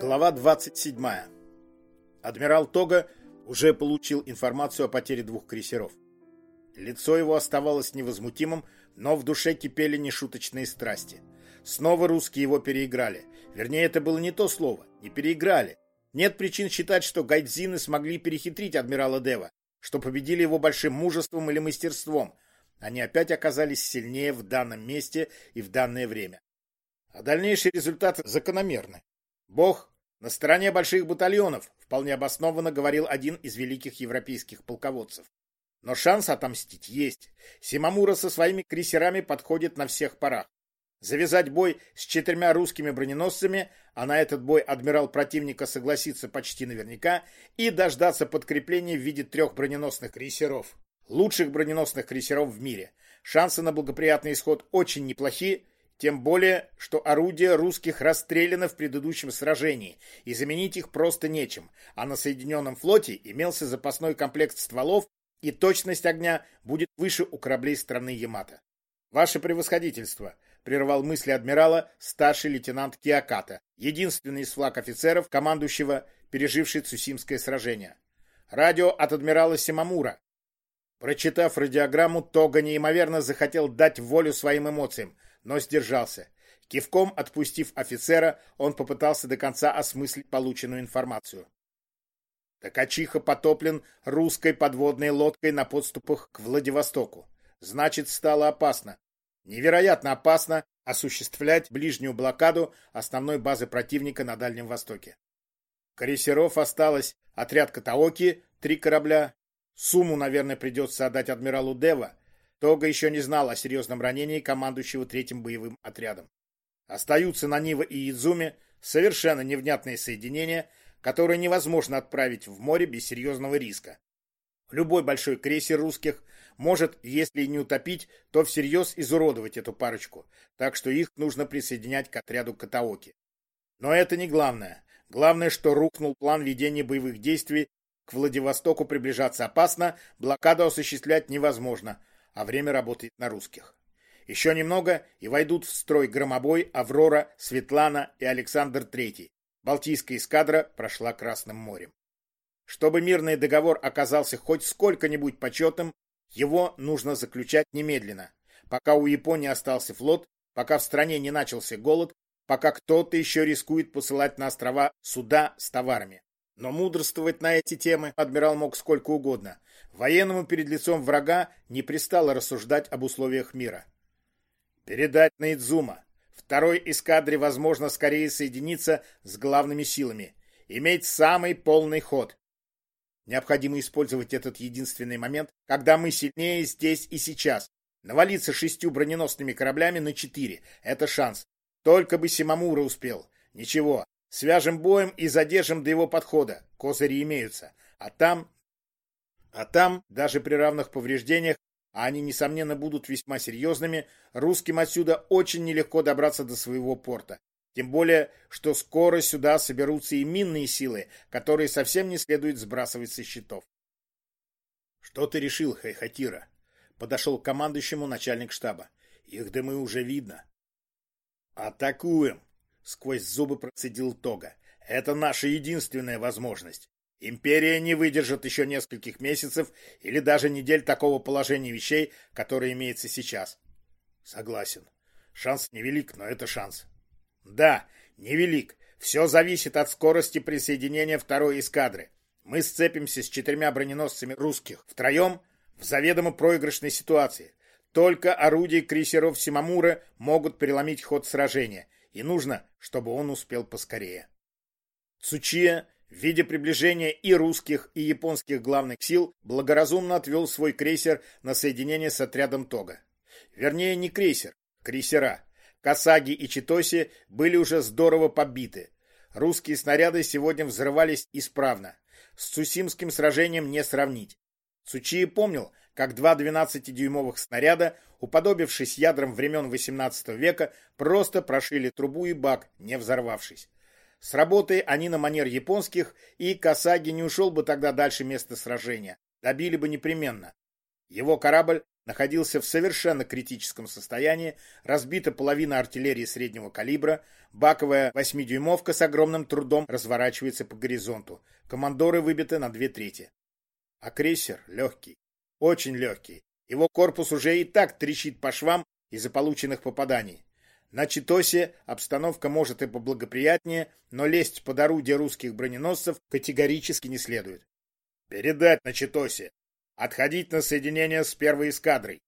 Глава 27. Адмирал Тога уже получил информацию о потере двух крейсеров. Лицо его оставалось невозмутимым, но в душе кипели нешуточные страсти. Снова русские его переиграли. Вернее, это было не то слово. Не переиграли. Нет причин считать, что гайдзины смогли перехитрить адмирала Дева, что победили его большим мужеством или мастерством. Они опять оказались сильнее в данном месте и в данное время. А дальнейшие результаты закономерны. Бог на стороне больших батальонов, вполне обоснованно говорил один из великих европейских полководцев. Но шанс отомстить есть. Симамура со своими крейсерами подходит на всех парах. Завязать бой с четырьмя русскими броненосцами, а на этот бой адмирал противника согласится почти наверняка, и дождаться подкрепления в виде трех броненосных крейсеров. Лучших броненосных крейсеров в мире. Шансы на благоприятный исход очень неплохие, тем более, что орудия русских расстреляны в предыдущем сражении, и заменить их просто нечем, а на Соединенном флоте имелся запасной комплект стволов, и точность огня будет выше у кораблей страны Ямато. «Ваше превосходительство», — прервал мысли адмирала старший лейтенант Киаката, единственный из флаг офицеров, командующего, переживший Цусимское сражение. «Радио от адмирала Симамура». Прочитав радиограмму, Тога неимоверно захотел дать волю своим эмоциям — но сдержался. Кивком отпустив офицера, он попытался до конца осмыслить полученную информацию. Токачиха потоплен русской подводной лодкой на подступах к Владивостоку. Значит, стало опасно. Невероятно опасно осуществлять ближнюю блокаду основной базы противника на Дальнем Востоке. Крейсеров осталось отряд Катаоки, три корабля. Сумму, наверное, придется отдать адмиралу Дева, Тога еще не знал о серьезном ранении командующего третьим боевым отрядом. Остаются на Нива и Идзуме совершенно невнятные соединения, которые невозможно отправить в море без серьезного риска. Любой большой крейсер русских может, если не утопить, то всерьез изуродовать эту парочку, так что их нужно присоединять к отряду Катаоки. Но это не главное. Главное, что рухнул план ведения боевых действий, к Владивостоку приближаться опасно, блокаду осуществлять невозможно, а время работает на русских. Еще немного, и войдут в строй Громобой, Аврора, Светлана и Александр III. Балтийская эскадра прошла Красным морем. Чтобы мирный договор оказался хоть сколько-нибудь почетным, его нужно заключать немедленно, пока у Японии остался флот, пока в стране не начался голод, пока кто-то еще рискует посылать на острова суда с товарами. Но мудрствовать на эти темы адмирал мог сколько угодно. Военному перед лицом врага не пристало рассуждать об условиях мира. Передать на Идзума. Второй эскадре, возможно, скорее соединиться с главными силами. Иметь самый полный ход. Необходимо использовать этот единственный момент, когда мы сильнее здесь и сейчас. Навалиться шестью броненосными кораблями на четыре. Это шанс. Только бы Симамура успел. Ничего, Свяжем боем и задержим до его подхода. Козыри имеются. А там... А там, даже при равных повреждениях, а они, несомненно, будут весьма серьезными, русским отсюда очень нелегко добраться до своего порта. Тем более, что скоро сюда соберутся и минные силы, которые совсем не следует сбрасывать со счетов. «Что ты решил, Хайхатира?» Подошел к командующему начальник штаба. «Их дымы уже видно». «Атакуем!» Сквозь зубы процедил Тога. Это наша единственная возможность. Империя не выдержит еще нескольких месяцев или даже недель такого положения вещей, которое имеется сейчас. Согласен. Шанс невелик, но это шанс. Да, невелик. Все зависит от скорости присоединения второй эскадры. Мы сцепимся с четырьмя броненосцами русских. Втроем в заведомо проигрышной ситуации. Только орудия крейсеров Симамура могут переломить ход сражения – и нужно, чтобы он успел поскорее. Цучия, видя приближения и русских, и японских главных сил, благоразумно отвел свой крейсер на соединение с отрядом Тога. Вернее, не крейсер, крейсера. Касаги и Читоси были уже здорово побиты. Русские снаряды сегодня взрывались исправно. С Цусимским сражением не сравнить. Цучия помнил, как два 12-дюймовых снаряда, уподобившись ядрам времен XVIII века, просто прошили трубу и бак, не взорвавшись. С работой они на манер японских, и Касаги не ушел бы тогда дальше места сражения. Добили бы непременно. Его корабль находился в совершенно критическом состоянии, разбита половина артиллерии среднего калибра, баковая восьмидюймовка с огромным трудом разворачивается по горизонту, командоры выбиты на две трети. А крейсер легкий, очень легкий. Его корпус уже и так трещит по швам из-за полученных попаданий. На Читосе обстановка может и поблагоприятнее, но лезть под орудие русских броненосцев категорически не следует. Передать на Читосе. Отходить на соединение с первой эскадрой.